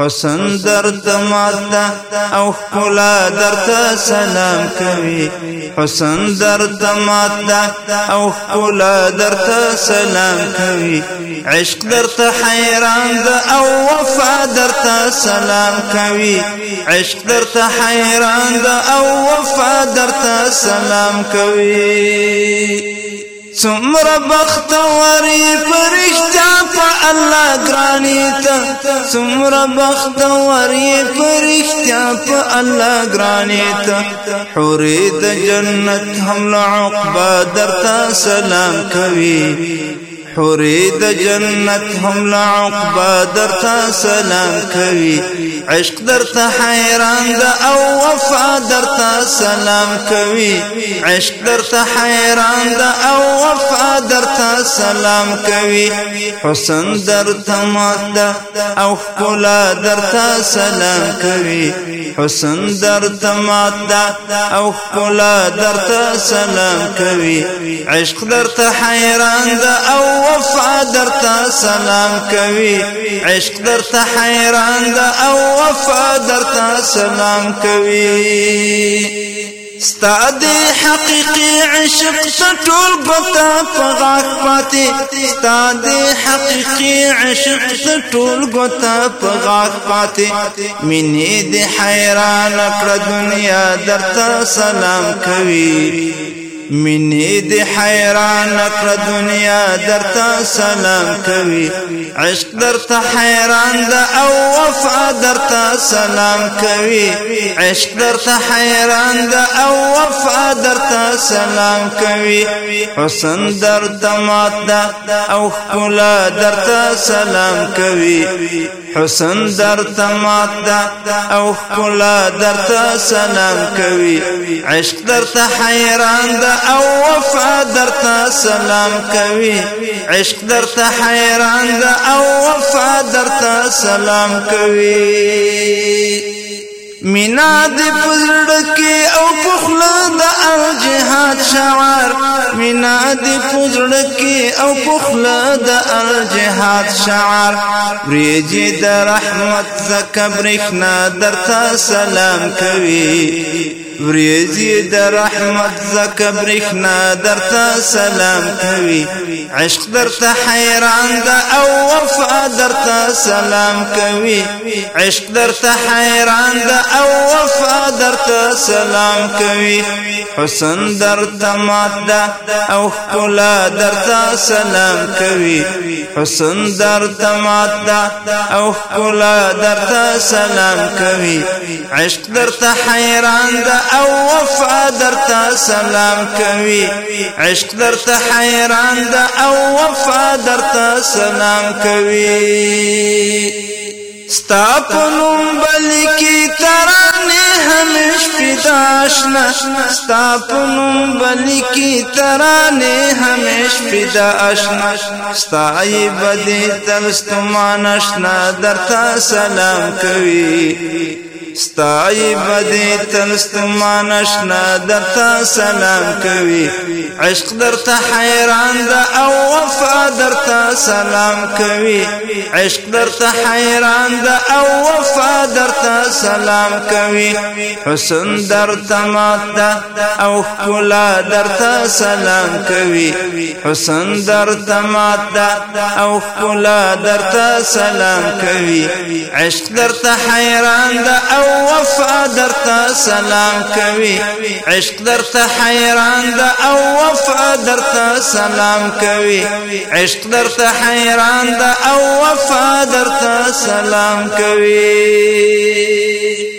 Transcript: حسن درد ماتا او خلا درد سلام کوي حسن درد ماتا او خلا درد سلام کوي عشق درد حیران ده او وفا درد سلام کوي عشق درد حیران ده او وفا درد سلام کوي څومره بختوري فرښتیا په الله ګرانی ته څومره بختوري فرښتیا په الله ګرانی ته حورې د جنت هم عقبا درته سلام کوي حوري د جنت هم لا عقبا درتا سلام کوي عشق درتا حیران د او وفا درتا سلام کوي عشق درتا حیران د او وفا درتا سلام کوي حسن درتا مات او کلا درتا سلام کوي حسن در تمادا او کلا در سلام كوي عشق در ته دا او وفا در سلام كوي عشق در ته دا او وفا در سلام كوي استاد حقيقي عشق تټول غوتا پغاک پاتې استاد حقيقي عشق تټول غوتا پغاک پاتې منې دې حیران کړ دنیا درته سلام کوي منی دی حیران کړ دنیا درته سلام کوي عشق درته حیران ده او وفا درته سلام کوي عشق درته حیران ده او وفا درته سلام کوي حسن درته مات ده او ښکلا درته سلام کوي حسن درته مات ده او ښکلا درته سلام کوي عشق درته حیران ده او وفا درتا سلام کوي عشق درتا حیران دا او وفا درتا سلام کوي مینا د پزړ کې او پخلا د الجهاد شوار مینا د پزړ کې او پخلا د الجهاد شعار ریجه د رحمت زکبرخنا درته سلام کوي وريزي در رحمت زکه برخنا درته سلام كوي عشق درته حيران دا او وفا درته سلام كوي عشق درته حيران دا او وفا درته سلام كوي حسن درته مادة او كلا درته سلام كوي حسن درته مادة او كلا درته سلام كوي عشق درته حيران دا او وفا درتا سلام کوي عشق درتا حیران ده او وفا درتا سلام کوي ستا پنوم بلکی ترانه همیش پیداشنا ستا پنوم بلکی ترانه همیش پیداشنا ستا ای بدی تلستمان اشنا درتا سلام کوي ستای تنست ما نشنا درتا سلام کوي عشق درتا حیران دا او وفا درتا سلام کوي عشق درتا حیران دا او وفا سلام کوي حسن در تمات او کلا در ته سلام کوي حسن در تمات او کلا در ته سلام کوي عشق در ته حیران ده او درته سلام کوي عشق درته حیران ده او وفا درته سلام کوي عشق درته حیران ده او وفا درته سلام کوي